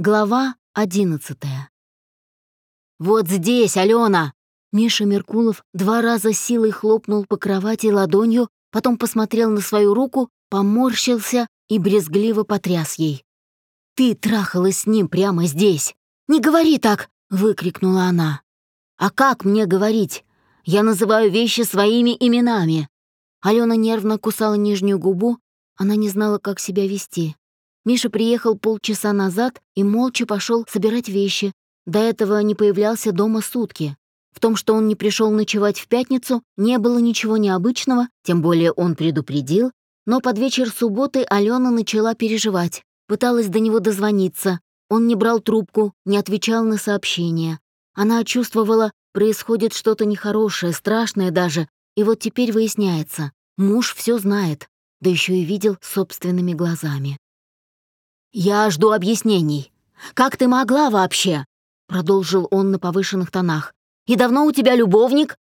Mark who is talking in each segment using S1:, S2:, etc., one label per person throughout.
S1: Глава одиннадцатая. «Вот здесь, Алена!» Миша Меркулов два раза силой хлопнул по кровати ладонью, потом посмотрел на свою руку, поморщился и брезгливо потряс ей. «Ты трахалась с ним прямо здесь!» «Не говори так!» — выкрикнула она. «А как мне говорить? Я называю вещи своими именами!» Алена нервно кусала нижнюю губу, она не знала, как себя вести. Миша приехал полчаса назад и молча пошел собирать вещи. До этого не появлялся дома сутки. В том, что он не пришел ночевать в пятницу, не было ничего необычного, тем более он предупредил. Но под вечер субботы Алена начала переживать, пыталась до него дозвониться. Он не брал трубку, не отвечал на сообщения. Она чувствовала, происходит что-то нехорошее, страшное даже, и вот теперь выясняется, муж все знает, да еще и видел собственными глазами. «Я жду объяснений. Как ты могла вообще?» Продолжил он на повышенных тонах. «И давно у тебя любовник?»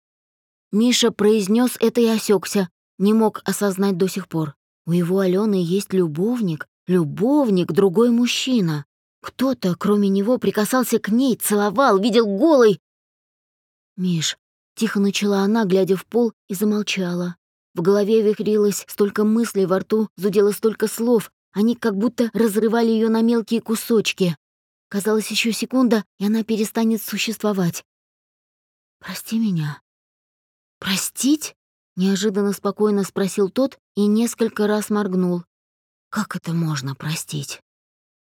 S1: Миша произнес это и осекся, не мог осознать до сих пор. У его Алены есть любовник, любовник, другой мужчина. Кто-то, кроме него, прикасался к ней, целовал, видел голой. «Миш», — тихо начала она, глядя в пол, и замолчала. В голове вихрилось столько мыслей, во рту зудело столько слов, они как будто разрывали ее на мелкие кусочки. Казалось, еще секунда, и она перестанет существовать. «Прости меня». «Простить?» — неожиданно спокойно спросил тот и несколько раз моргнул. «Как это можно простить?»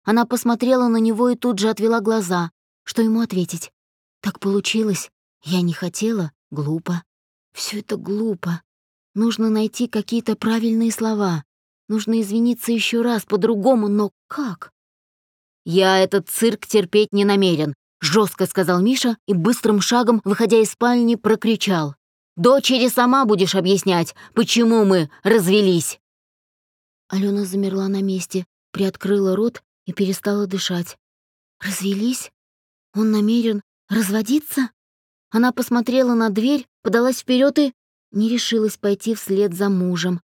S1: Она посмотрела на него и тут же отвела глаза. Что ему ответить? «Так получилось. Я не хотела. Глупо. Все это глупо. Нужно найти какие-то правильные слова. Нужно извиниться еще раз по-другому, но как? «Я этот цирк терпеть не намерен», — жестко сказал Миша и быстрым шагом, выходя из спальни, прокричал. «Дочери сама будешь объяснять, почему мы развелись». Алена замерла на месте, приоткрыла рот и перестала дышать. «Развелись? Он намерен разводиться?» Она посмотрела на дверь, подалась вперед и не решилась пойти вслед за мужем.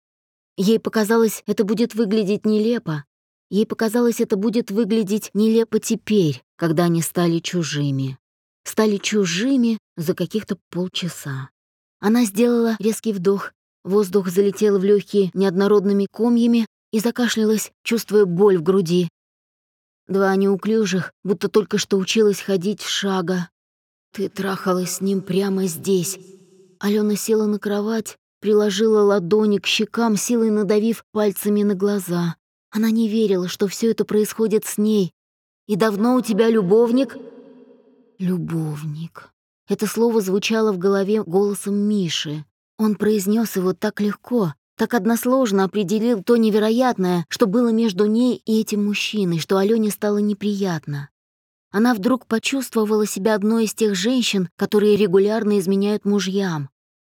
S1: Ей показалось, это будет выглядеть нелепо. Ей показалось, это будет выглядеть нелепо теперь, когда они стали чужими. Стали чужими за каких-то полчаса. Она сделала резкий вдох, воздух залетел в легкие неоднородными комьями и закашлялась, чувствуя боль в груди. Два неуклюжих, будто только что училась ходить шага. Ты трахалась с ним прямо здесь. Алена села на кровать, приложила ладони к щекам, силой надавив пальцами на глаза. Она не верила, что все это происходит с ней. «И давно у тебя любовник?» «Любовник». Это слово звучало в голове голосом Миши. Он произнес его так легко, так односложно определил то невероятное, что было между ней и этим мужчиной, что Алёне стало неприятно. Она вдруг почувствовала себя одной из тех женщин, которые регулярно изменяют мужьям.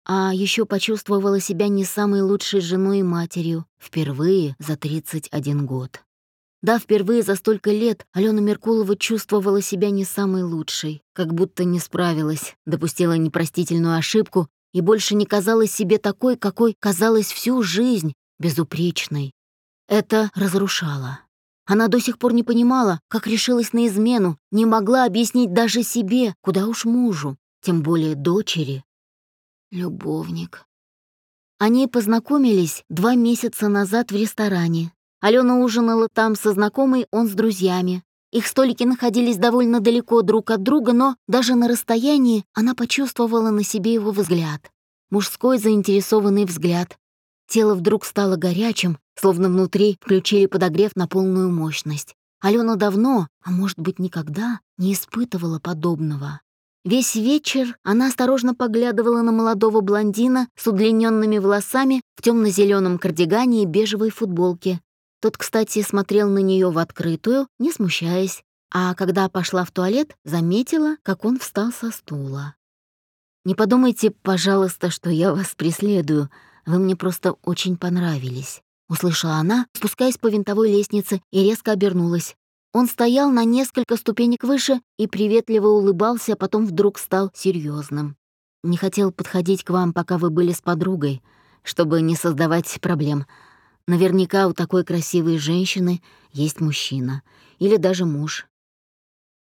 S1: А еще почувствовала себя не самой лучшей женой и матерью, впервые за 31 год. Да, впервые за столько лет Алена Меркулова чувствовала себя не самой лучшей, как будто не справилась, допустила непростительную ошибку и больше не казалась себе такой, какой казалась всю жизнь, безупречной. Это разрушало. Она до сих пор не понимала, как решилась на измену, не могла объяснить даже себе, куда уж мужу, тем более дочери. Любовник. Они познакомились два месяца назад в ресторане. Алена ужинала там со знакомой, он с друзьями. Их столики находились довольно далеко друг от друга, но даже на расстоянии она почувствовала на себе его взгляд. Мужской заинтересованный взгляд. Тело вдруг стало горячим, словно внутри включили подогрев на полную мощность. Алена давно, а может быть никогда, не испытывала подобного. Весь вечер она осторожно поглядывала на молодого блондина с удлиненными волосами в темно-зеленом кардигане и бежевой футболке. Тот, кстати, смотрел на нее в открытую, не смущаясь, а когда пошла в туалет, заметила, как он встал со стула. «Не подумайте, пожалуйста, что я вас преследую. Вы мне просто очень понравились», — услышала она, спускаясь по винтовой лестнице, и резко обернулась. Он стоял на несколько ступенек выше и приветливо улыбался, а потом вдруг стал серьезным. «Не хотел подходить к вам, пока вы были с подругой, чтобы не создавать проблем. Наверняка у такой красивой женщины есть мужчина или даже муж.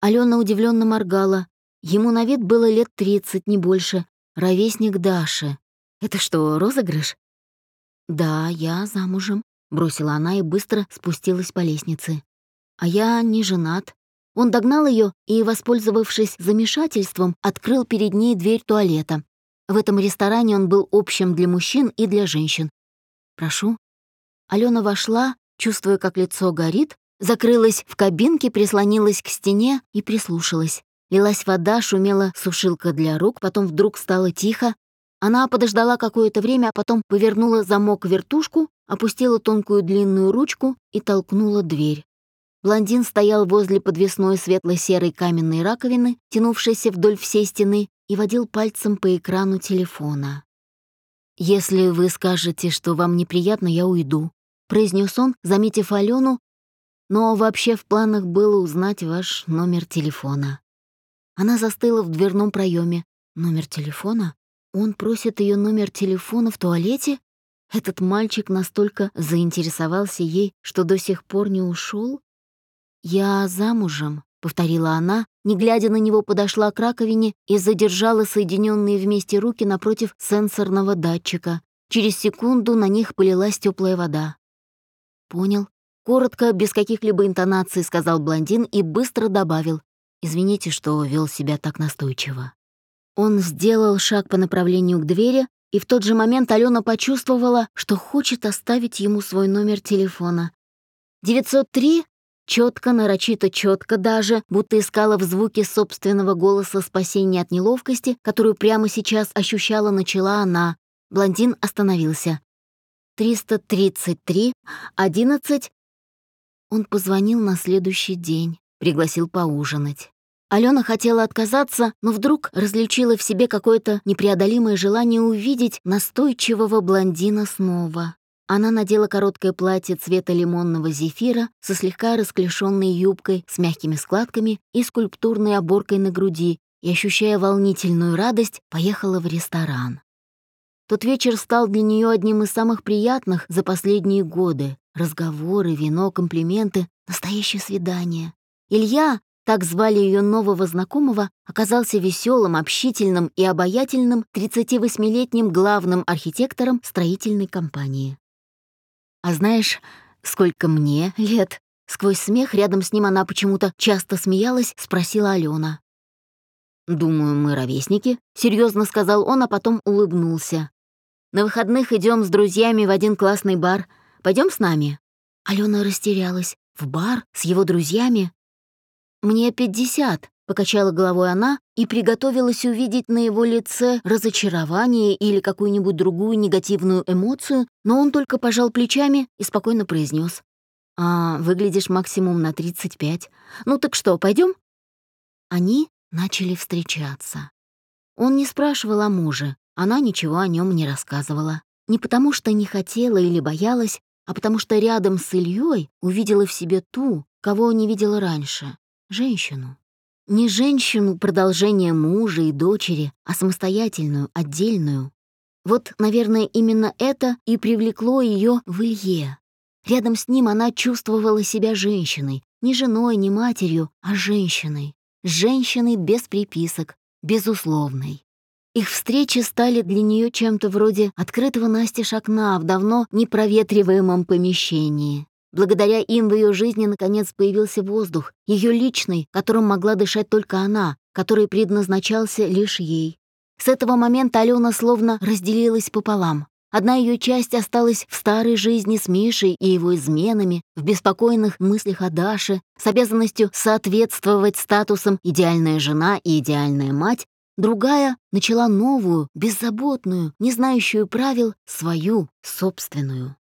S1: Алена удивленно моргала. Ему на вид было лет тридцать, не больше. Ровесник Даши. Это что, розыгрыш? Да, я замужем, бросила она и быстро спустилась по лестнице. А я не женат. Он догнал ее и, воспользовавшись замешательством, открыл перед ней дверь туалета. В этом ресторане он был общим для мужчин и для женщин. «Прошу». Алена вошла, чувствуя, как лицо горит, закрылась в кабинке, прислонилась к стене и прислушалась. Лилась вода, шумела сушилка для рук, потом вдруг стало тихо. Она подождала какое-то время, а потом повернула замок вертушку, опустила тонкую длинную ручку и толкнула дверь. Блондин стоял возле подвесной светло-серой каменной раковины, тянувшейся вдоль всей стены, и водил пальцем по экрану телефона. «Если вы скажете, что вам неприятно, я уйду», — произнес он, заметив Алену, но вообще в планах было узнать ваш номер телефона. Она застыла в дверном проеме. Номер телефона? Он просит ее номер телефона в туалете? Этот мальчик настолько заинтересовался ей, что до сих пор не ушел? «Я замужем», — повторила она, не глядя на него, подошла к раковине и задержала соединенные вместе руки напротив сенсорного датчика. Через секунду на них полилась теплая вода. «Понял». Коротко, без каких-либо интонаций, сказал блондин и быстро добавил. «Извините, что вел себя так настойчиво». Он сделал шаг по направлению к двери, и в тот же момент Алена почувствовала, что хочет оставить ему свой номер телефона. «903?» Четко, нарочито четко даже, будто искала в звуке собственного голоса спасения от неловкости, которую прямо сейчас ощущала, начала она. Блондин остановился. «333, 11...» Он позвонил на следующий день, пригласил поужинать. Алена хотела отказаться, но вдруг различила в себе какое-то непреодолимое желание увидеть настойчивого блондина снова. Она надела короткое платье цвета лимонного зефира со слегка расклешенной юбкой с мягкими складками и скульптурной оборкой на груди и, ощущая волнительную радость, поехала в ресторан. Тот вечер стал для нее одним из самых приятных за последние годы. Разговоры, вино, комплименты, настоящее свидание. Илья, так звали ее нового знакомого, оказался веселым, общительным и обаятельным 38-летним главным архитектором строительной компании. А знаешь, сколько мне лет?» Сквозь смех рядом с ним она почему-то часто смеялась, спросила Алена. «Думаю, мы ровесники», — серьезно сказал он, а потом улыбнулся. «На выходных идем с друзьями в один классный бар. Пойдем с нами?» Алена растерялась. «В бар? С его друзьями?» «Мне пятьдесят», Покачала головой она и приготовилась увидеть на его лице разочарование или какую-нибудь другую негативную эмоцию, но он только пожал плечами и спокойно произнес: «А, выглядишь максимум на 35. Ну так что, пойдем? Они начали встречаться. Он не спрашивал о муже, она ничего о нем не рассказывала. Не потому что не хотела или боялась, а потому что рядом с Ильей увидела в себе ту, кого не видела раньше — женщину. Не женщину продолжение мужа и дочери, а самостоятельную, отдельную. Вот, наверное, именно это и привлекло ее в Илье. Рядом с ним она чувствовала себя женщиной, не женой, не матерью, а женщиной. Женщиной без приписок, безусловной. Их встречи стали для нее чем-то вроде открытого настежь окна в давно непроветриваемом помещении. Благодаря им в ее жизни наконец появился воздух, ее личный, которым могла дышать только она, который предназначался лишь ей. С этого момента Алена словно разделилась пополам. Одна ее часть осталась в старой жизни с Мишей и его изменами, в беспокойных мыслях о Даше, с обязанностью соответствовать статусам идеальная жена и идеальная мать, другая начала новую, беззаботную, не знающую правил, свою, собственную.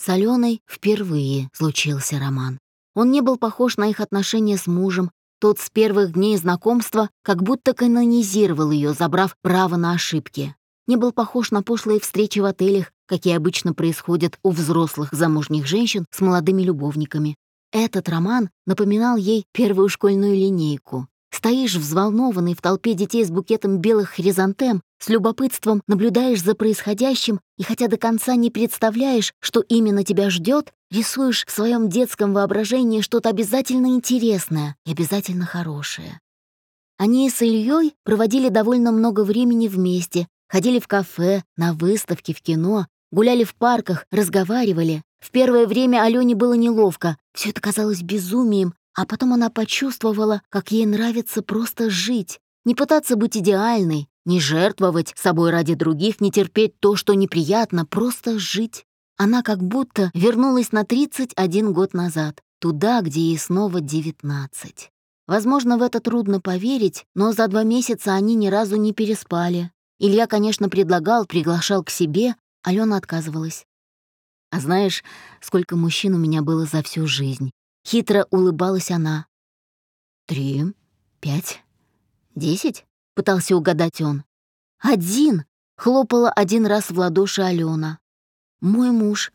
S1: С Аленой впервые случился роман. Он не был похож на их отношения с мужем. Тот с первых дней знакомства как будто канонизировал ее, забрав право на ошибки. Не был похож на пошлые встречи в отелях, какие обычно происходят у взрослых замужних женщин с молодыми любовниками. Этот роман напоминал ей первую школьную линейку. Стоишь взволнованный в толпе детей с букетом белых хризантем, с любопытством наблюдаешь за происходящим и хотя до конца не представляешь, что именно тебя ждет, рисуешь в своем детском воображении что-то обязательно интересное и обязательно хорошее. Они с Ильей проводили довольно много времени вместе, ходили в кафе, на выставки, в кино, гуляли в парках, разговаривали. В первое время Алёне было неловко, все это казалось безумием, а потом она почувствовала, как ей нравится просто жить, не пытаться быть идеальной, не жертвовать собой ради других, не терпеть то, что неприятно, просто жить. Она как будто вернулась на 31 год назад, туда, где ей снова 19. Возможно, в это трудно поверить, но за два месяца они ни разу не переспали. Илья, конечно, предлагал, приглашал к себе, Алена отказывалась. А знаешь, сколько мужчин у меня было за всю жизнь? Хитро улыбалась она. «Три, пять, десять?» — пытался угадать он. «Один!» — хлопала один раз в ладоши Алена. «Мой муж.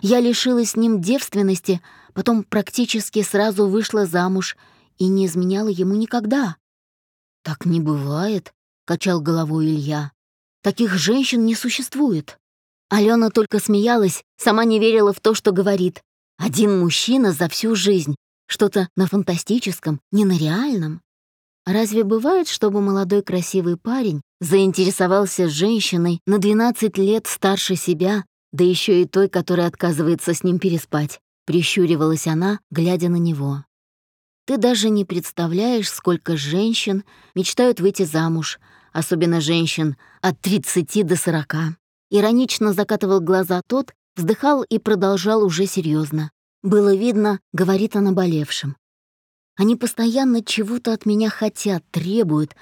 S1: Я лишилась с ним девственности, потом практически сразу вышла замуж и не изменяла ему никогда». «Так не бывает», — качал головой Илья. «Таких женщин не существует». Алена только смеялась, сама не верила в то, что говорит. Один мужчина за всю жизнь. Что-то на фантастическом, не на реальном. Разве бывает, чтобы молодой красивый парень заинтересовался женщиной на 12 лет старше себя, да еще и той, которая отказывается с ним переспать? Прищуривалась она, глядя на него. Ты даже не представляешь, сколько женщин мечтают выйти замуж, особенно женщин от 30 до 40. Иронично закатывал глаза тот, Вздыхал и продолжал уже серьезно. Было видно, говорит о наболевшем. Они постоянно чего-то от меня хотят, требуют.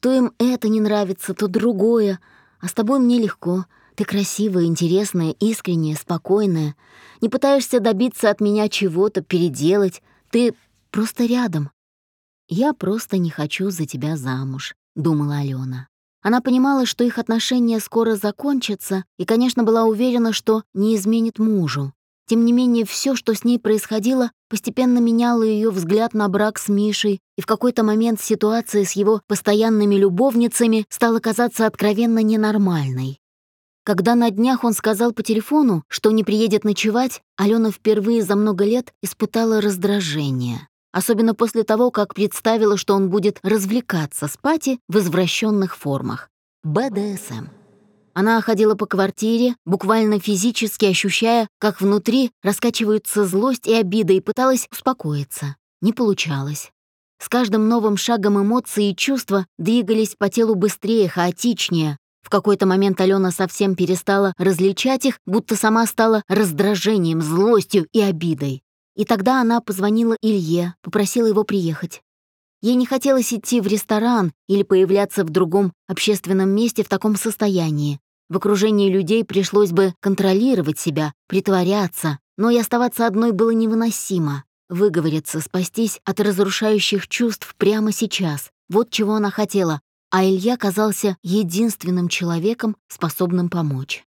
S1: То им это не нравится, то другое. А с тобой мне легко. Ты красивая, интересная, искренняя, спокойная. Не пытаешься добиться от меня чего-то, переделать. Ты просто рядом. Я просто не хочу за тебя замуж, думала Алена. Она понимала, что их отношения скоро закончатся, и, конечно, была уверена, что не изменит мужу. Тем не менее, все, что с ней происходило, постепенно меняло ее взгляд на брак с Мишей, и в какой-то момент ситуация с его постоянными любовницами стала казаться откровенно ненормальной. Когда на днях он сказал по телефону, что не приедет ночевать, Алена впервые за много лет испытала раздражение особенно после того, как представила, что он будет развлекаться с Пати в извращенных формах. БДСМ. Она ходила по квартире, буквально физически ощущая, как внутри раскачиваются злость и обида, и пыталась успокоиться. Не получалось. С каждым новым шагом эмоции и чувства двигались по телу быстрее, хаотичнее. В какой-то момент Алена совсем перестала различать их, будто сама стала раздражением, злостью и обидой. И тогда она позвонила Илье, попросила его приехать. Ей не хотелось идти в ресторан или появляться в другом общественном месте в таком состоянии. В окружении людей пришлось бы контролировать себя, притворяться, но и оставаться одной было невыносимо. Выговориться, спастись от разрушающих чувств прямо сейчас. Вот чего она хотела, а Илья казался единственным человеком, способным помочь.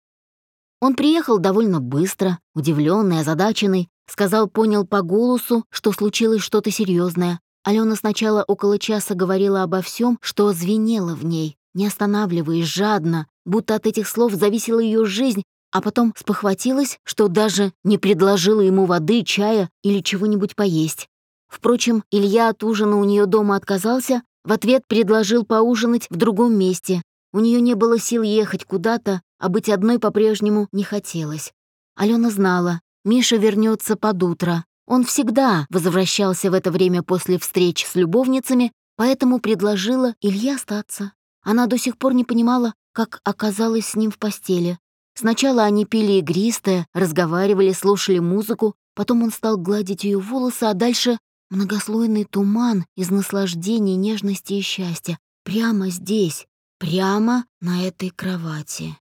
S1: Он приехал довольно быстро, удивленный, озадаченный, Сказал, понял по голосу, что случилось что-то серьезное. Алена сначала около часа говорила обо всем, что звенело в ней, не останавливаясь, жадно, будто от этих слов зависела ее жизнь, а потом спохватилась, что даже не предложила ему воды, чая или чего-нибудь поесть. Впрочем, Илья от ужина у нее дома отказался, в ответ предложил поужинать в другом месте. У нее не было сил ехать куда-то, а быть одной по-прежнему не хотелось. Алена знала, Миша вернется под утро. Он всегда возвращался в это время после встреч с любовницами, поэтому предложила Илье остаться. Она до сих пор не понимала, как оказалась с ним в постели. Сначала они пили игристое, разговаривали, слушали музыку, потом он стал гладить ее волосы, а дальше многослойный туман из наслаждения, нежности и счастья. Прямо здесь, прямо на этой кровати.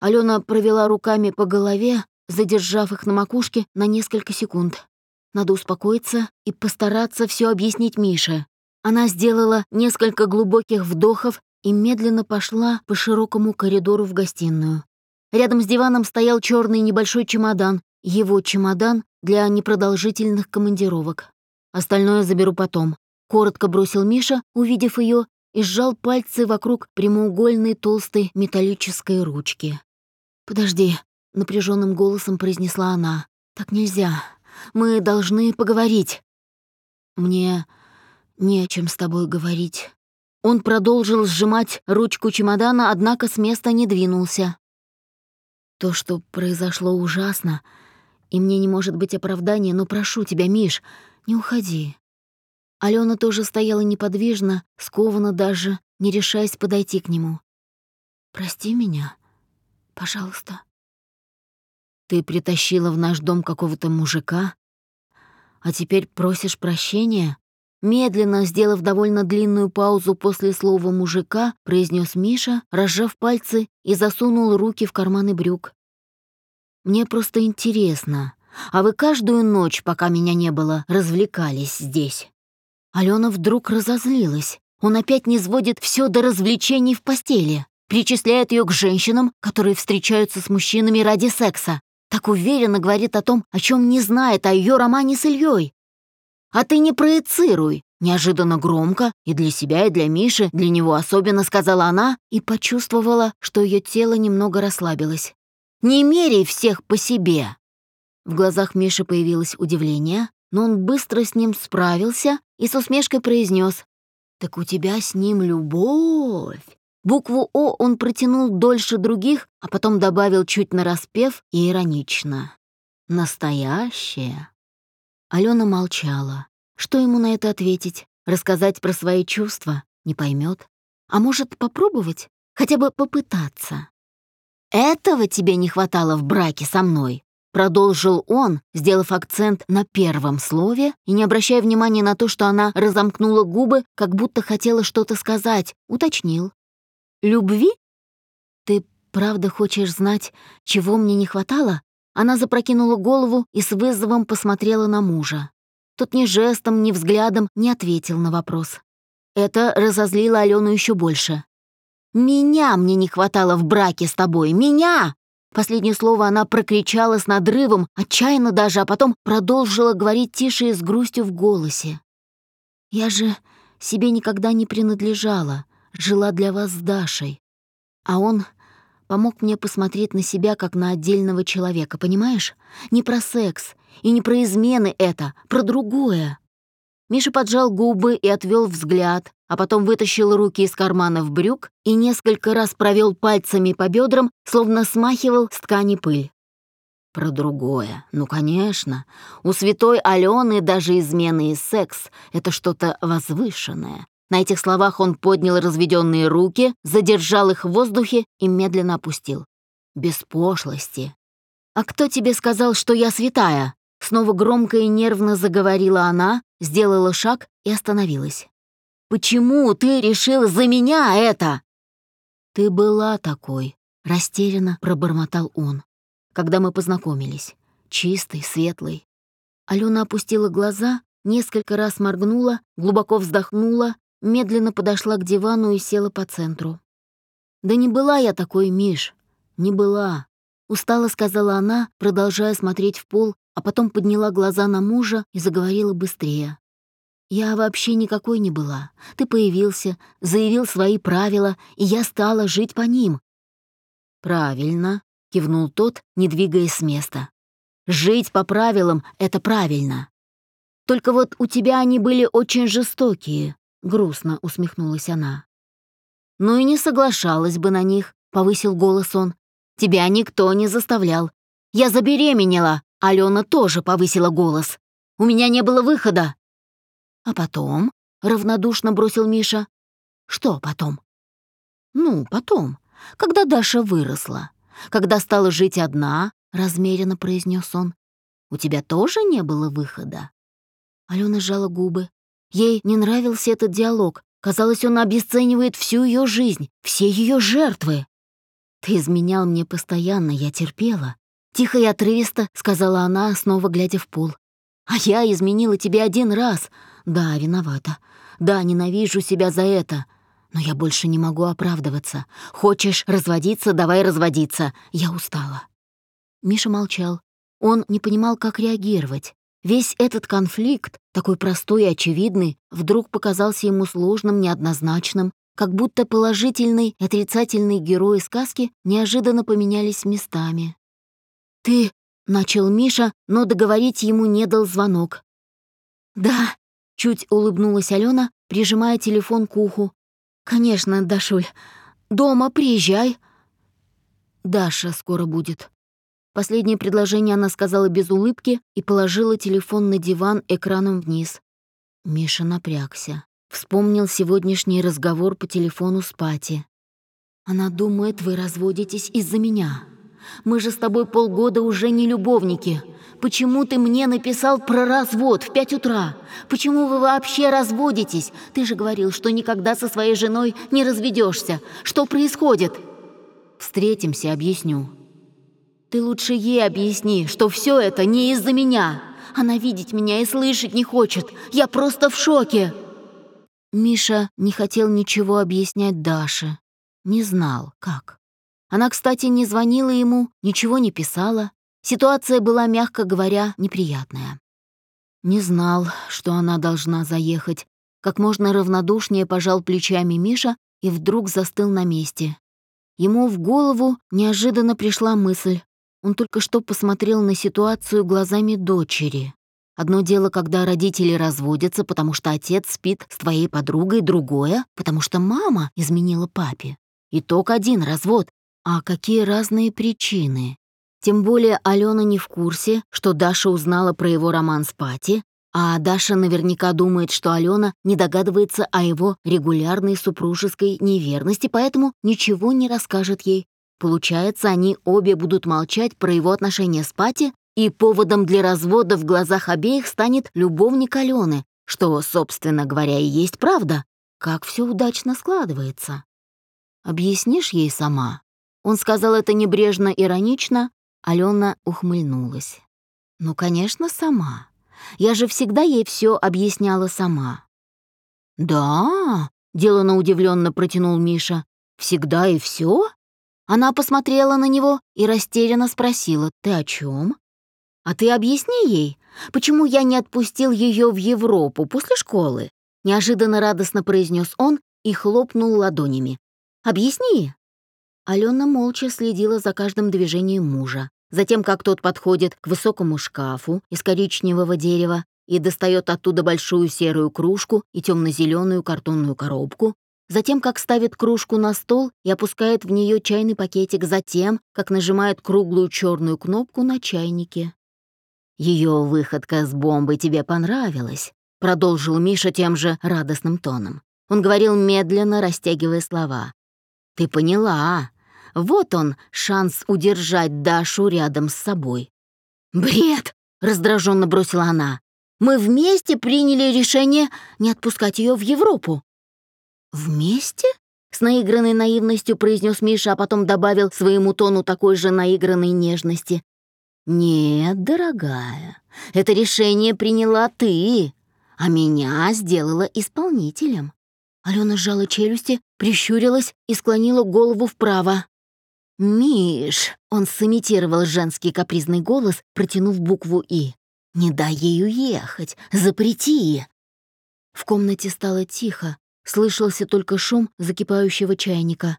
S1: Алена провела руками по голове, задержав их на макушке на несколько секунд. Надо успокоиться и постараться все объяснить Мише. Она сделала несколько глубоких вдохов и медленно пошла по широкому коридору в гостиную. Рядом с диваном стоял черный небольшой чемодан, его чемодан для непродолжительных командировок. Остальное заберу потом. коротко бросил Миша, увидев ее, и сжал пальцы вокруг прямоугольной толстой металлической ручки. «Подожди», — напряженным голосом произнесла она. «Так нельзя. Мы должны поговорить». «Мне не о чем с тобой говорить». Он продолжил сжимать ручку чемодана, однако с места не двинулся. «То, что произошло, ужасно, и мне не может быть оправдания, но прошу тебя, Миш, не уходи». Алена тоже стояла неподвижно, скованно даже, не решаясь подойти к нему. «Прости меня, пожалуйста». «Ты притащила в наш дом какого-то мужика, а теперь просишь прощения?» Медленно, сделав довольно длинную паузу после слова «мужика», произнес Миша, разжав пальцы и засунул руки в карманы брюк. «Мне просто интересно, а вы каждую ночь, пока меня не было, развлекались здесь?» Алена вдруг разозлилась. Он опять не сводит все до развлечений в постели, причисляет ее к женщинам, которые встречаются с мужчинами ради секса. Так уверенно говорит о том, о чем не знает, о ее романе с Ильей. «А ты не проецируй!» Неожиданно громко, и для себя, и для Миши, для него особенно, сказала она, и почувствовала, что ее тело немного расслабилось. «Не меряй всех по себе!» В глазах Миши появилось удивление, но он быстро с ним справился и с усмешкой произнес: «Так у тебя с ним любовь!» Букву «О» он протянул дольше других, а потом добавил чуть нараспев и иронично. «Настоящая!» Алена молчала. Что ему на это ответить? Рассказать про свои чувства? Не поймет. А может, попробовать? Хотя бы попытаться. «Этого тебе не хватало в браке со мной?» Продолжил он, сделав акцент на первом слове и не обращая внимания на то, что она разомкнула губы, как будто хотела что-то сказать, уточнил. «Любви? Ты правда хочешь знать, чего мне не хватало?» Она запрокинула голову и с вызовом посмотрела на мужа. Тот ни жестом, ни взглядом не ответил на вопрос. Это разозлило Алену еще больше. «Меня мне не хватало в браке с тобой! Меня!» Последнее слово она прокричала с надрывом, отчаянно даже, а потом продолжила говорить тише и с грустью в голосе. «Я же себе никогда не принадлежала, жила для вас с Дашей. А он помог мне посмотреть на себя как на отдельного человека, понимаешь? Не про секс и не про измены это, про другое. Миша поджал губы и отвел взгляд, а потом вытащил руки из карманов брюк и несколько раз провел пальцами по бедрам, словно смахивал с ткани пыль. Про другое. Ну, конечно. У святой Алены даже измены и секс — это что-то возвышенное. На этих словах он поднял разведенные руки, задержал их в воздухе и медленно опустил. Без пошлости. «А кто тебе сказал, что я святая?» Снова громко и нервно заговорила она, сделала шаг и остановилась. «Почему ты решил за меня это?» «Ты была такой», — растерянно пробормотал он, когда мы познакомились. Чистый, светлый. Алена опустила глаза, несколько раз моргнула, глубоко вздохнула медленно подошла к дивану и села по центру. «Да не была я такой, Миш, не была», — устало сказала она, продолжая смотреть в пол, а потом подняла глаза на мужа и заговорила быстрее. «Я вообще никакой не была. Ты появился, заявил свои правила, и я стала жить по ним». «Правильно», — кивнул тот, не двигаясь с места. «Жить по правилам — это правильно. Только вот у тебя они были очень жестокие, — грустно усмехнулась она. «Ну и не соглашалась бы на них», — повысил голос он. «Тебя никто не заставлял. Я забеременела!» — Алена тоже повысила голос. «У меня не было выхода!» «А потом?» — равнодушно бросил Миша. «Что потом?» «Ну, потом, когда Даша выросла, когда стала жить одна», — размеренно произнес он. «У тебя тоже не было выхода?» Алена сжала губы. Ей не нравился этот диалог. Казалось, он обесценивает всю ее жизнь, все ее жертвы. «Ты изменял мне постоянно, я терпела». Тихо и отрывисто сказала она, снова глядя в пол. «А я изменила тебе один раз. Да, виновата. Да, ненавижу себя за это. Но я больше не могу оправдываться. Хочешь разводиться, давай разводиться. Я устала». Миша молчал. Он не понимал, как реагировать. Весь этот конфликт, такой простой и очевидный, вдруг показался ему сложным, неоднозначным, как будто положительный и отрицательный герои сказки неожиданно поменялись местами. «Ты...» — начал Миша, но договорить ему не дал звонок. «Да», — чуть улыбнулась Алена, прижимая телефон к уху. «Конечно, Дашуль. Дома приезжай». «Даша скоро будет». Последнее предложение она сказала без улыбки и положила телефон на диван экраном вниз. Миша напрягся. Вспомнил сегодняшний разговор по телефону с Пати. «Она думает, вы разводитесь из-за меня. Мы же с тобой полгода уже не любовники. Почему ты мне написал про развод в пять утра? Почему вы вообще разводитесь? Ты же говорил, что никогда со своей женой не разведешься. Что происходит?» «Встретимся, объясню». «Ты лучше ей объясни, что все это не из-за меня. Она видеть меня и слышать не хочет. Я просто в шоке». Миша не хотел ничего объяснять Даше. Не знал, как. Она, кстати, не звонила ему, ничего не писала. Ситуация была, мягко говоря, неприятная. Не знал, что она должна заехать. Как можно равнодушнее пожал плечами Миша и вдруг застыл на месте. Ему в голову неожиданно пришла мысль. Он только что посмотрел на ситуацию глазами дочери. Одно дело, когда родители разводятся, потому что отец спит с твоей подругой, другое, потому что мама изменила папе. Итог один — развод. А какие разные причины? Тем более Алена не в курсе, что Даша узнала про его роман с Пати, а Даша наверняка думает, что Алена не догадывается о его регулярной супружеской неверности, поэтому ничего не расскажет ей. Получается, они обе будут молчать про его отношения с Пати, и поводом для развода в глазах обеих станет любовник Алены, что, собственно говоря, и есть правда. Как все удачно складывается. Объяснишь ей сама? Он сказал это небрежно, иронично, Алена ухмыльнулась. «Ну, конечно, сама. Я же всегда ей все объясняла сама». «Да?» — делано удивленно протянул Миша. «Всегда и все? Она посмотрела на него и растерянно спросила, «Ты о чем? «А ты объясни ей, почему я не отпустил ее в Европу после школы?» Неожиданно радостно произнес он и хлопнул ладонями. «Объясни!» Алена молча следила за каждым движением мужа. Затем, как тот подходит к высокому шкафу из коричневого дерева и достает оттуда большую серую кружку и темно-зеленую картонную коробку, затем, как ставит кружку на стол и опускает в нее чайный пакетик, затем, как нажимает круглую черную кнопку на чайнике. Ее выходка с бомбой тебе понравилась», — продолжил Миша тем же радостным тоном. Он говорил медленно, растягивая слова. «Ты поняла, вот он, шанс удержать Дашу рядом с собой». «Бред!» — раздраженно бросила она. «Мы вместе приняли решение не отпускать ее в Европу». «Вместе?» — с наигранной наивностью произнес Миша, а потом добавил своему тону такой же наигранной нежности. «Нет, дорогая, это решение приняла ты, а меня сделала исполнителем». Алена сжала челюсти, прищурилась и склонила голову вправо. «Миш!» — он сымитировал женский капризный голос, протянув букву «И». «Не дай ей уехать! Запрети!» В комнате стало тихо, слышался только шум закипающего чайника.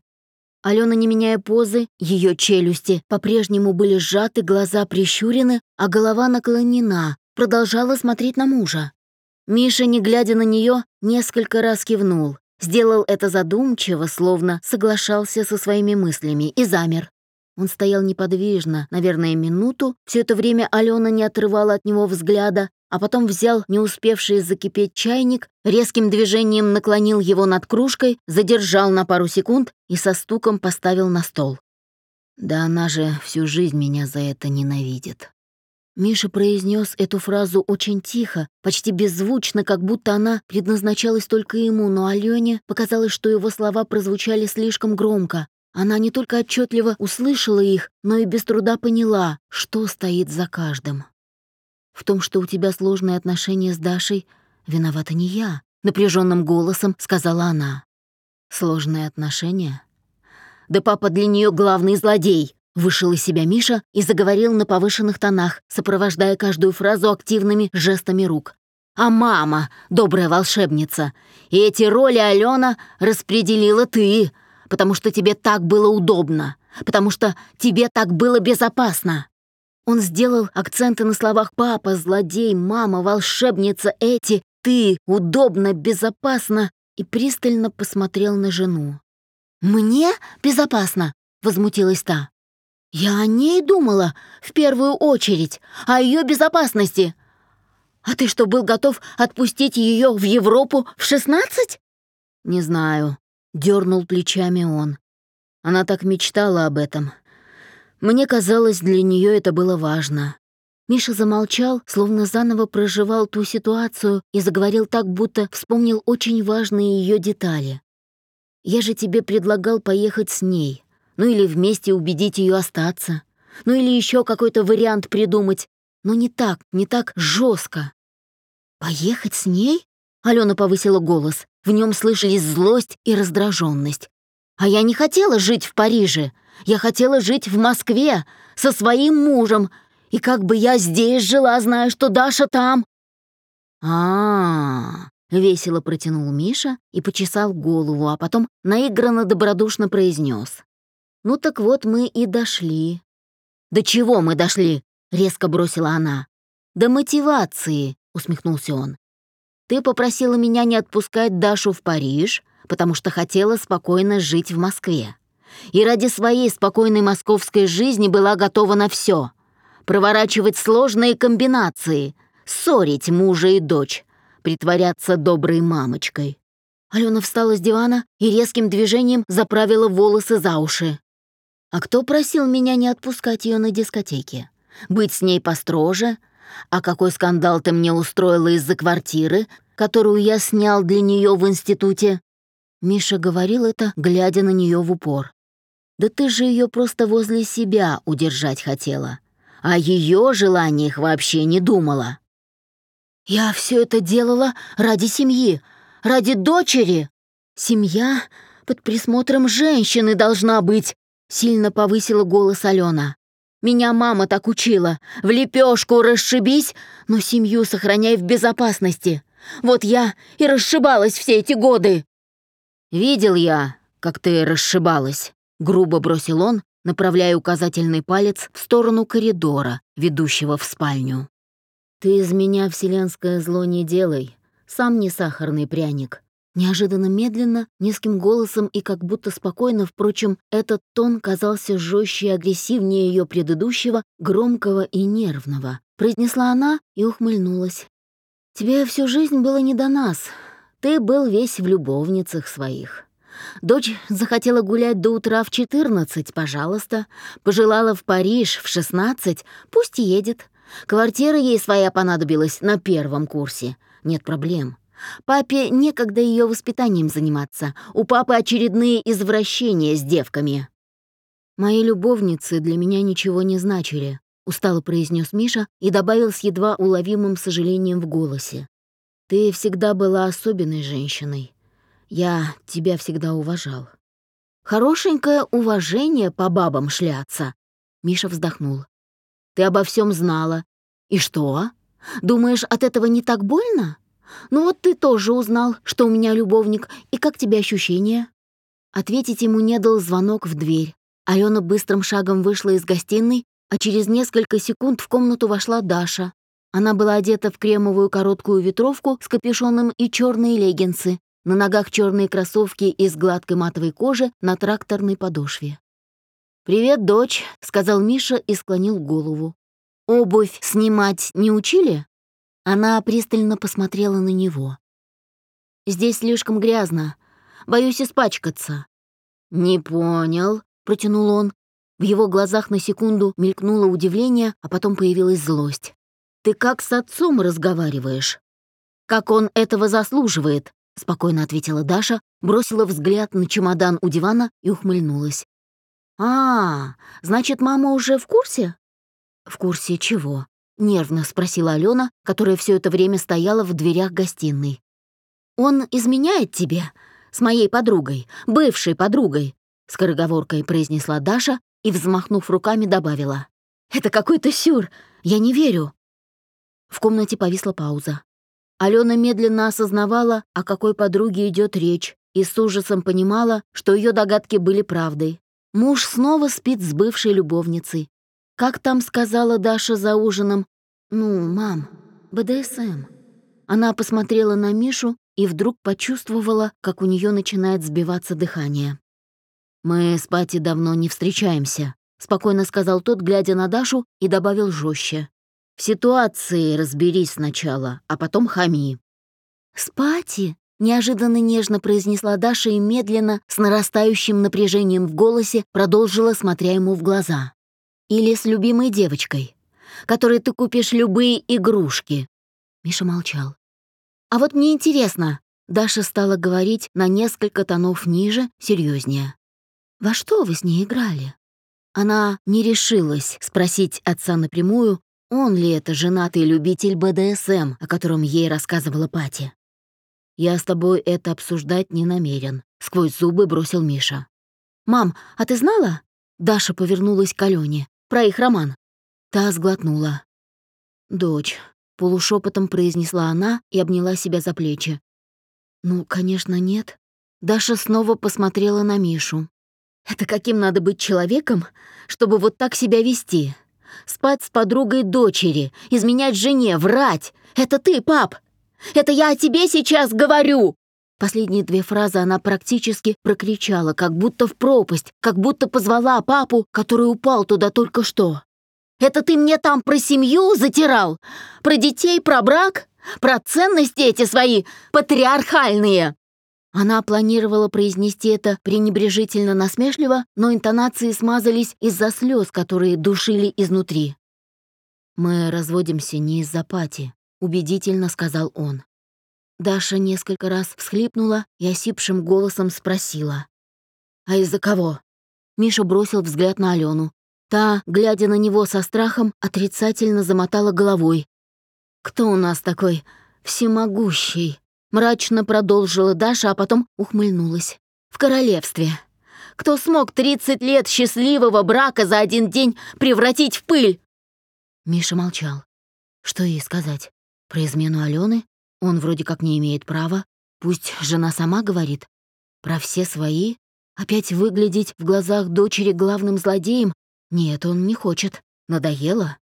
S1: Алена, не меняя позы, ее челюсти по-прежнему были сжаты, глаза прищурены, а голова наклонена, продолжала смотреть на мужа. Миша, не глядя на нее, несколько раз кивнул. Сделал это задумчиво, словно соглашался со своими мыслями, и замер. Он стоял неподвижно, наверное, минуту. Все это время Алена не отрывала от него взгляда, а потом взял не успевший закипеть чайник, резким движением наклонил его над кружкой, задержал на пару секунд и со стуком поставил на стол. «Да она же всю жизнь меня за это ненавидит». Миша произнес эту фразу очень тихо, почти беззвучно, как будто она предназначалась только ему, но Алене показалось, что его слова прозвучали слишком громко. Она не только отчетливо услышала их, но и без труда поняла, что стоит за каждым. В том, что у тебя сложные отношения с Дашей, виновата не я, напряженным голосом сказала она. Сложные отношения? Да папа для нее главный злодей, Вышел из себя Миша и заговорил на повышенных тонах, сопровождая каждую фразу активными жестами рук. «А мама, добрая волшебница, и эти роли Алена распределила ты, потому что тебе так было удобно, потому что тебе так было безопасно». Он сделал акценты на словах «папа», «злодей», «мама», «волшебница», «эти», «ты», «удобно», «безопасно» и пристально посмотрел на жену. «Мне безопасно?» — возмутилась та. «Я о ней думала в первую очередь, о ее безопасности. А ты что, был готов отпустить ее в Европу в шестнадцать?» «Не знаю», — дернул плечами он. Она так мечтала об этом. Мне казалось, для нее это было важно. Миша замолчал, словно заново проживал ту ситуацию и заговорил так, будто вспомнил очень важные ее детали. «Я же тебе предлагал поехать с ней, ну или вместе убедить ее остаться, ну или еще какой-то вариант придумать, но не так, не так жестко. «Поехать с ней?» — Алена повысила голос. В нем слышались злость и раздраженность. «А я не хотела жить в Париже. Я хотела жить в Москве со своим мужем. И как бы я здесь жила, зная, что Даша там». «А-а-а», весело протянул Миша и почесал голову, а потом наигранно добродушно произнес. «Ну так вот мы и дошли». «До чего мы дошли?» — резко бросила она. «До мотивации», — усмехнулся он. «Ты попросила меня не отпускать Дашу в Париж, потому что хотела спокойно жить в Москве. И ради своей спокойной московской жизни была готова на все. Проворачивать сложные комбинации, ссорить мужа и дочь, притворяться доброй мамочкой». Алена встала с дивана и резким движением заправила волосы за уши. А кто просил меня не отпускать ее на дискотеке? Быть с ней построже? А какой скандал ты мне устроила из-за квартиры, которую я снял для нее в институте?» Миша говорил это, глядя на нее в упор. «Да ты же ее просто возле себя удержать хотела. О ее желаниях вообще не думала». «Я все это делала ради семьи, ради дочери. Семья под присмотром женщины должна быть, Сильно повысила голос Алена. «Меня мама так учила. В лепешку расшибись, но семью сохраняй в безопасности. Вот я и расшибалась все эти годы». «Видел я, как ты расшибалась», — грубо бросил он, направляя указательный палец в сторону коридора, ведущего в спальню. «Ты из меня вселенское зло не делай, сам не сахарный пряник. Неожиданно медленно, низким голосом и как будто спокойно, впрочем, этот тон казался жестче и агрессивнее ее предыдущего, громкого и нервного. Произнесла она и ухмыльнулась. «Тебе всю жизнь было не до нас. Ты был весь в любовницах своих. Дочь захотела гулять до утра в 14, пожалуйста. Пожелала в Париж в 16, пусть едет. Квартира ей своя понадобилась на первом курсе. Нет проблем. Папе некогда ее воспитанием заниматься. У папы очередные извращения с девками. «Мои любовницы для меня ничего не значили», — устало произнес Миша и добавил с едва уловимым сожалением в голосе. «Ты всегда была особенной женщиной. Я тебя всегда уважал». «Хорошенькое уважение по бабам шляться», — Миша вздохнул. «Ты обо всем знала. И что? Думаешь, от этого не так больно?» «Ну вот ты тоже узнал, что у меня любовник, и как тебе ощущения?» Ответить ему не дал звонок в дверь. Алена быстрым шагом вышла из гостиной, а через несколько секунд в комнату вошла Даша. Она была одета в кремовую короткую ветровку с капюшоном и черные леггинсы, на ногах черные кроссовки из гладкой матовой кожи на тракторной подошве. «Привет, дочь», — сказал Миша и склонил голову. «Обувь снимать не учили?» Она пристально посмотрела на него. «Здесь слишком грязно. Боюсь испачкаться». «Не понял», — протянул он. В его глазах на секунду мелькнуло удивление, а потом появилась злость. «Ты как с отцом разговариваешь?» «Как он этого заслуживает», — спокойно ответила Даша, бросила взгляд на чемодан у дивана и ухмыльнулась. «А, значит, мама уже в курсе?» «В курсе чего?» Нервно спросила Алена, которая все это время стояла в дверях гостиной. «Он изменяет тебе? С моей подругой, бывшей подругой?» Скороговоркой произнесла Даша, и, взмахнув руками, добавила. «Это какой-то сюр! Я не верю!» В комнате повисла пауза. Алена медленно осознавала, о какой подруге идет речь, и с ужасом понимала, что ее догадки были правдой. Муж снова спит с бывшей любовницей. Как там сказала Даша за ужином? «Ну, мам, БДСМ». Она посмотрела на Мишу и вдруг почувствовала, как у нее начинает сбиваться дыхание. «Мы с Пати давно не встречаемся», — спокойно сказал тот, глядя на Дашу, и добавил жестче. «В ситуации разберись сначала, а потом хами». «С Пати?» — неожиданно нежно произнесла Даша и медленно, с нарастающим напряжением в голосе, продолжила, смотря ему в глаза. «Или с любимой девочкой, которой ты купишь любые игрушки». Миша молчал. «А вот мне интересно», — Даша стала говорить на несколько тонов ниже, серьезнее. Во что вы с ней играли? Она не решилась спросить отца напрямую, он ли это женатый любитель БДСМ, о котором ей рассказывала Пати. «Я с тобой это обсуждать не намерен», — сквозь зубы бросил Миша. «Мам, а ты знала?» Даша повернулась к Алёне. «Про их роман». Та сглотнула. «Дочь», — полушепотом произнесла она и обняла себя за плечи. «Ну, конечно, нет». Даша снова посмотрела на Мишу. Это каким надо быть человеком, чтобы вот так себя вести? Спать с подругой дочери, изменять жене, врать. Это ты, пап. Это я о тебе сейчас говорю. Последние две фразы она практически прокричала, как будто в пропасть, как будто позвала папу, который упал туда только что. «Это ты мне там про семью затирал? Про детей, про брак? Про ценности эти свои патриархальные?» Она планировала произнести это пренебрежительно насмешливо, но интонации смазались из-за слез, которые душили изнутри. «Мы разводимся не из-за пати», — убедительно сказал он. Даша несколько раз всхлипнула и осипшим голосом спросила. «А из-за кого?» Миша бросил взгляд на Алену. Та, глядя на него со страхом, отрицательно замотала головой. «Кто у нас такой всемогущий?» Мрачно продолжила Даша, а потом ухмыльнулась. «В королевстве. Кто смог 30 лет счастливого брака за один день превратить в пыль?» Миша молчал. Что ей сказать? Про измену Алены? Он вроде как не имеет права. Пусть жена сама говорит. Про все свои? Опять выглядеть в глазах дочери главным злодеем? Нет, он не хочет. Надоело?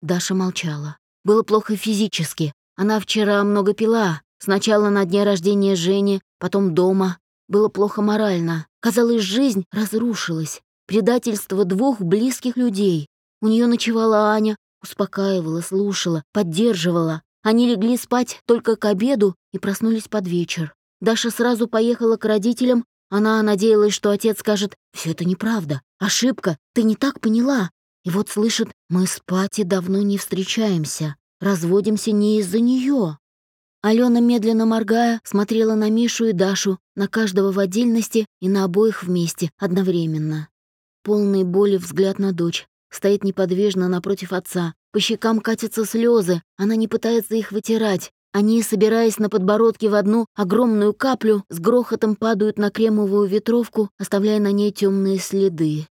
S1: Даша молчала. Было плохо физически. Она вчера много пила, Сначала на дне рождения Жени, потом дома. Было плохо морально. Казалось, жизнь разрушилась. Предательство двух близких людей. У нее ночевала Аня, успокаивала, слушала, поддерживала. Они легли спать только к обеду и проснулись под вечер. Даша сразу поехала к родителям. Она надеялась, что отец скажет, все это неправда, ошибка, ты не так поняла. И вот слышит, мы с Пати давно не встречаемся, разводимся не из-за нее. Алена, медленно моргая, смотрела на Мишу и Дашу, на каждого в отдельности и на обоих вместе, одновременно. Полный боли взгляд на дочь. Стоит неподвижно напротив отца. По щекам катятся слезы, она не пытается их вытирать. Они, собираясь на подбородке в одну огромную каплю, с грохотом падают на кремовую ветровку, оставляя на ней темные следы.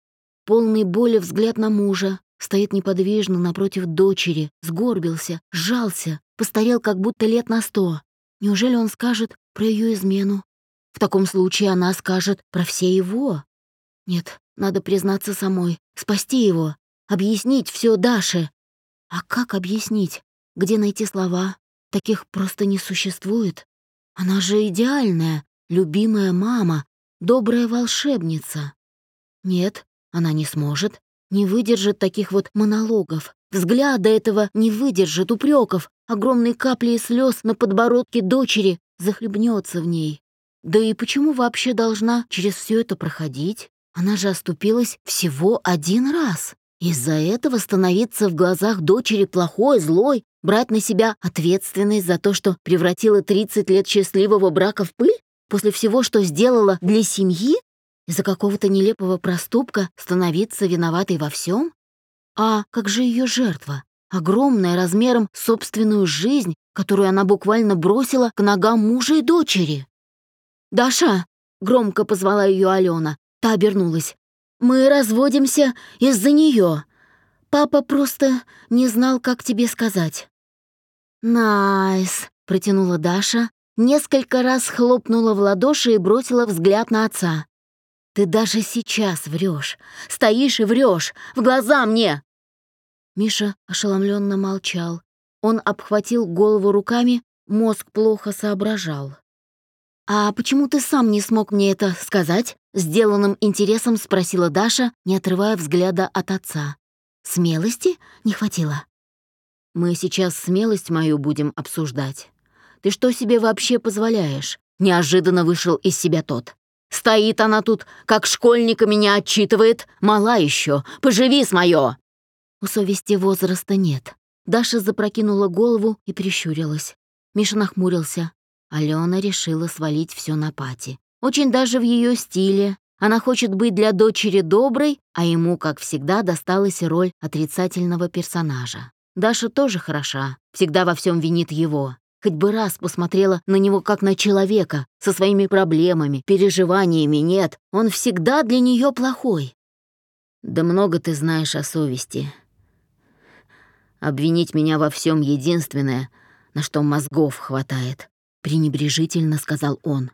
S1: Полный боли взгляд на мужа, стоит неподвижно напротив дочери, сгорбился, сжался, Постарел как будто лет на сто. Неужели он скажет про ее измену? В таком случае она скажет про все его. Нет, надо признаться самой, спасти его, объяснить все Даше. А как объяснить? Где найти слова? Таких просто не существует. Она же идеальная, любимая мама, добрая волшебница. Нет, она не сможет, не выдержит таких вот монологов. Взгляда этого не выдержит упреков, огромной капли слез на подбородке дочери захлебнется в ней. Да и почему вообще должна через все это проходить? Она же оступилась всего один раз. Из-за этого становиться в глазах дочери плохой, злой, брать на себя ответственность за то, что превратила 30 лет счастливого брака в пыль? После всего, что сделала для семьи? Из-за какого-то нелепого проступка становиться виноватой во всем? А как же ее жертва? огромная размером собственную жизнь, которую она буквально бросила к ногам мужа и дочери. «Даша!» — громко позвала ее Алена. Та обернулась. Мы разводимся из-за нее. Папа просто не знал, как тебе сказать». «Nice», — протянула Даша, несколько раз хлопнула в ладоши и бросила взгляд на отца. «Ты даже сейчас врешь, стоишь и врешь, в глаза мне!» Миша ошеломленно молчал. Он обхватил голову руками, мозг плохо соображал. «А почему ты сам не смог мне это сказать?» С деланным интересом спросила Даша, не отрывая взгляда от отца. «Смелости не хватило?» «Мы сейчас смелость мою будем обсуждать. Ты что себе вообще позволяешь?» Неожиданно вышел из себя тот. «Стоит она тут, как школьника меня отчитывает. Мала еще, поживи с моё!» У совести возраста нет. Даша запрокинула голову и прищурилась. Миша нахмурился. Алена решила свалить все на Пати. Очень даже в ее стиле. Она хочет быть для дочери доброй, а ему, как всегда, досталась роль отрицательного персонажа. Даша тоже хороша, всегда во всем винит его. Хоть бы раз посмотрела на него как на человека, со своими проблемами, переживаниями нет, он всегда для нее плохой. «Да много ты знаешь о совести», Обвинить меня во всем единственное, на что мозгов хватает», — пренебрежительно сказал он.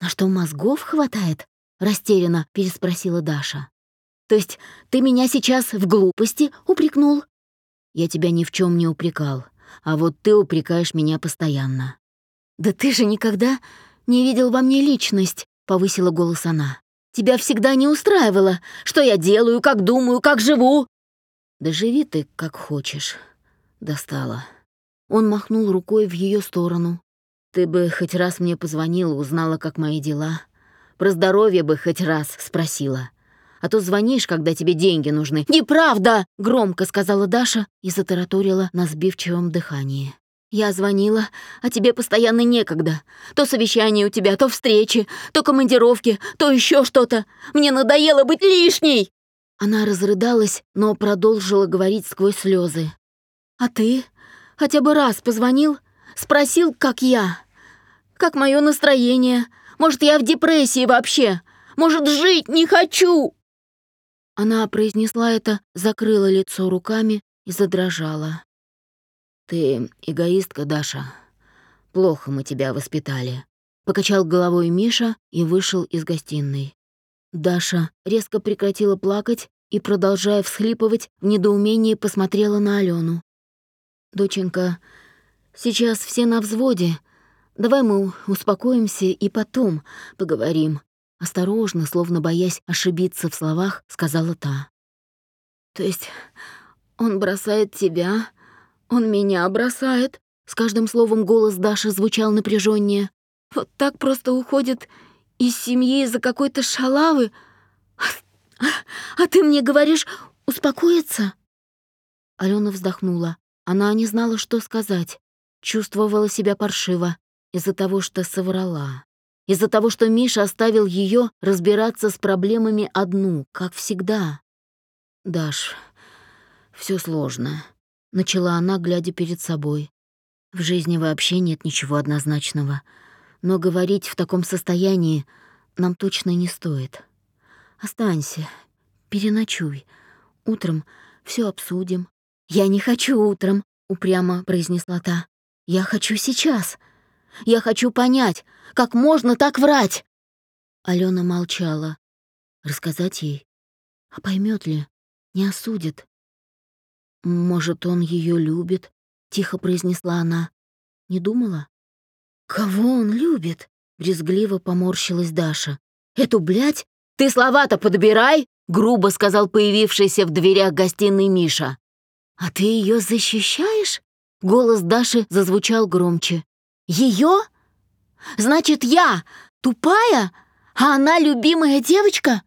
S1: «На что мозгов хватает?» — растерянно переспросила Даша. «То есть ты меня сейчас в глупости упрекнул?» «Я тебя ни в чем не упрекал, а вот ты упрекаешь меня постоянно». «Да ты же никогда не видел во мне личность», — повысила голос она. «Тебя всегда не устраивало, что я делаю, как думаю, как живу. «Да живи ты, как хочешь». Достала. Он махнул рукой в ее сторону. «Ты бы хоть раз мне позвонила, узнала, как мои дела. Про здоровье бы хоть раз спросила. А то звонишь, когда тебе деньги нужны». «Неправда!» — громко сказала Даша и затараторила на сбивчивом дыхании. «Я звонила, а тебе постоянно некогда. То совещание у тебя, то встречи, то командировки, то еще что-то. Мне надоело быть лишней!» Она разрыдалась, но продолжила говорить сквозь слезы. «А ты хотя бы раз позвонил? Спросил, как я? Как мое настроение? Может, я в депрессии вообще? Может, жить не хочу?» Она произнесла это, закрыла лицо руками и задрожала. «Ты эгоистка, Даша. Плохо мы тебя воспитали», — покачал головой Миша и вышел из гостиной. Даша резко прекратила плакать и, продолжая всхлипывать, в недоумении посмотрела на Алену. «Доченька, сейчас все на взводе. Давай мы успокоимся и потом поговорим». Осторожно, словно боясь ошибиться в словах, сказала та. «То есть он бросает тебя, он меня бросает?» С каждым словом голос Даши звучал напряженнее. «Вот так просто уходит из семьи из-за какой-то шалавы? А, а ты мне говоришь успокоиться?» Алена вздохнула. Она не знала, что сказать. Чувствовала себя паршиво из-за того, что соврала. Из-за того, что Миша оставил ее разбираться с проблемами одну, как всегда. «Даш, все сложно», — начала она, глядя перед собой. «В жизни вообще нет ничего однозначного но говорить в таком состоянии нам точно не стоит. Останься, переночуй. Утром все обсудим. Я не хочу утром, упрямо произнесла та. Я хочу сейчас. Я хочу понять, как можно так врать. Алена молчала. Рассказать ей? А поймет ли? Не осудит. Может, он ее любит? Тихо произнесла она. Не думала? «Кого он любит?» — брезгливо поморщилась Даша. «Эту блядь? Ты слова-то подбирай!» — грубо сказал появившийся в дверях гостиной Миша. «А ты ее защищаешь?» — голос Даши зазвучал громче. «Ее? Значит, я тупая, а она любимая девочка?»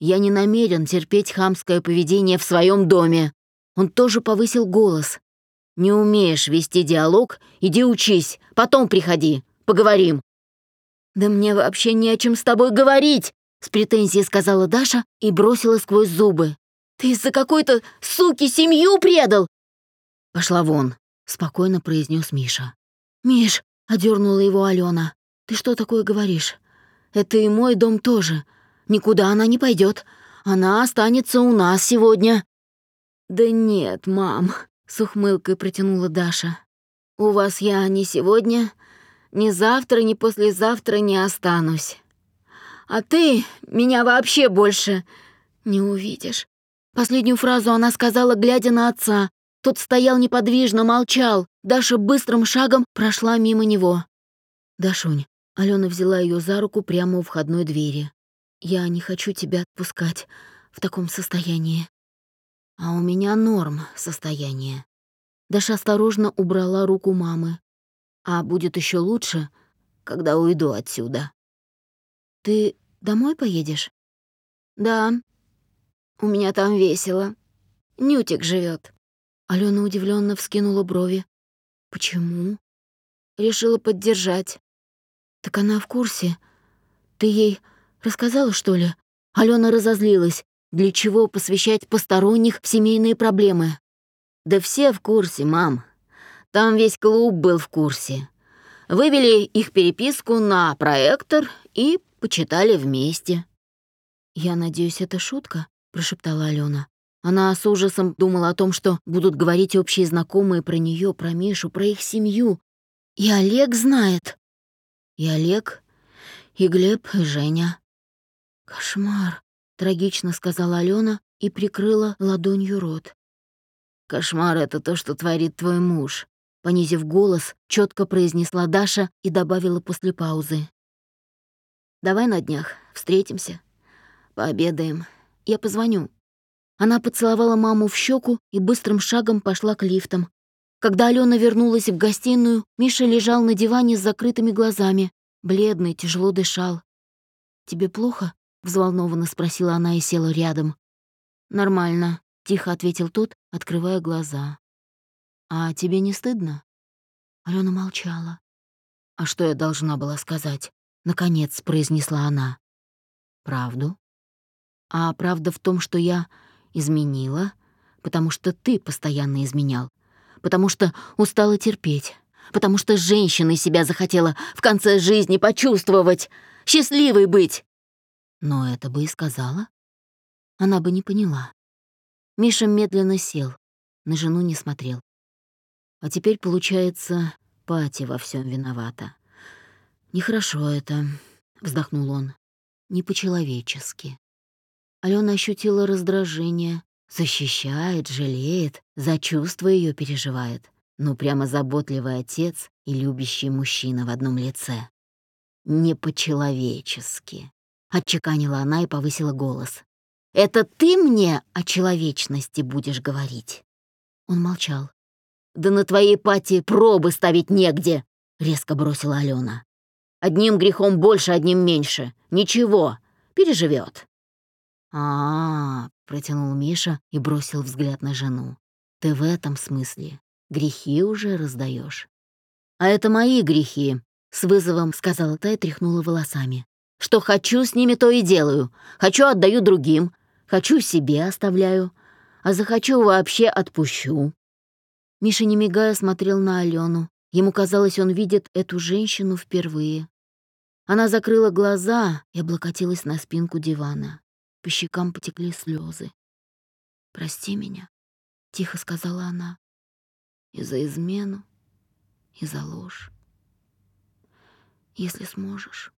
S1: Я не намерен терпеть хамское поведение в своем доме. Он тоже повысил голос. Не умеешь вести диалог, иди учись, потом приходи, поговорим». «Да мне вообще не о чем с тобой говорить», — с претензией сказала Даша и бросила сквозь зубы. «Ты из-за какой-то суки семью предал!» «Пошла вон», — спокойно произнес Миша. «Миш», — одернула его Алена, — «ты что такое говоришь? Это и мой дом тоже. Никуда она не пойдет. она останется у нас сегодня». «Да нет, мам», — с ухмылкой протянула Даша. «У вас я ни сегодня, ни завтра, ни послезавтра не останусь. А ты меня вообще больше не увидишь». Последнюю фразу она сказала, глядя на отца. Тот стоял неподвижно, молчал. Даша быстрым шагом прошла мимо него. «Дашунь», — Алена взяла ее за руку прямо у входной двери. «Я не хочу тебя отпускать в таком состоянии». «А у меня норм состояние». Даша осторожно убрала руку мамы. «А будет еще лучше, когда уйду отсюда». «Ты домой поедешь?» «Да, у меня там весело. Нютик живет. Алена удивленно вскинула брови. Почему? Решила поддержать. Так она в курсе. Ты ей рассказала, что ли? Алена разозлилась. Для чего посвящать посторонних в семейные проблемы? Да все в курсе, мам. Там весь клуб был в курсе. Вывели их переписку на проектор и почитали вместе. Я надеюсь, это шутка? — прошептала Алена. Она с ужасом думала о том, что будут говорить общие знакомые про нее, про Мишу, про их семью. И Олег знает. И Олег, и Глеб, и Женя. «Кошмар», — трагично сказала Алена и прикрыла ладонью рот. «Кошмар — это то, что творит твой муж», — понизив голос, четко произнесла Даша и добавила после паузы. «Давай на днях встретимся, пообедаем». Я позвоню». Она поцеловала маму в щеку и быстрым шагом пошла к лифтам. Когда Алена вернулась в гостиную, Миша лежал на диване с закрытыми глазами, бледный, тяжело дышал. «Тебе плохо?» — взволнованно спросила она и села рядом. «Нормально», — тихо ответил тот, открывая глаза. «А тебе не стыдно?» Алена молчала. «А что я должна была сказать?» — наконец произнесла она. «Правду?» А правда в том, что я изменила, потому что ты постоянно изменял, потому что устала терпеть, потому что женщиной себя захотела в конце жизни почувствовать, счастливой быть. Но это бы и сказала. Она бы не поняла. Миша медленно сел, на жену не смотрел. А теперь, получается, Пати во всем виновата. Нехорошо это, вздохнул он, не по-человечески. Алена ощутила раздражение. Защищает, жалеет, за чувства ее переживает. Ну, прямо заботливый отец и любящий мужчина в одном лице. Не по-человечески. Отчеканила она и повысила голос. «Это ты мне о человечности будешь говорить?» Он молчал. «Да на твоей пати пробы ставить негде!» — резко бросила Алена. «Одним грехом больше, одним меньше. Ничего, переживет а, -а, -а протянул Миша и бросил взгляд на жену. «Ты в этом смысле грехи уже раздаешь. «А это мои грехи», — с вызовом сказала та и тряхнула волосами. «Что хочу, с ними то и делаю. Хочу, отдаю другим. Хочу, себе оставляю. А захочу, вообще отпущу». Миша, не мигая, смотрел на Алену. Ему казалось, он видит эту женщину впервые. Она закрыла глаза и облокотилась на спинку дивана. По щекам потекли слезы. «Прости меня», — тихо сказала она, — «и за измену, и за ложь. Если сможешь».